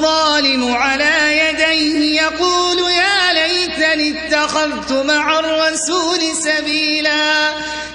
الظالم على يديه يقول يا ليتني اتخذت مع الرسول سبيلا.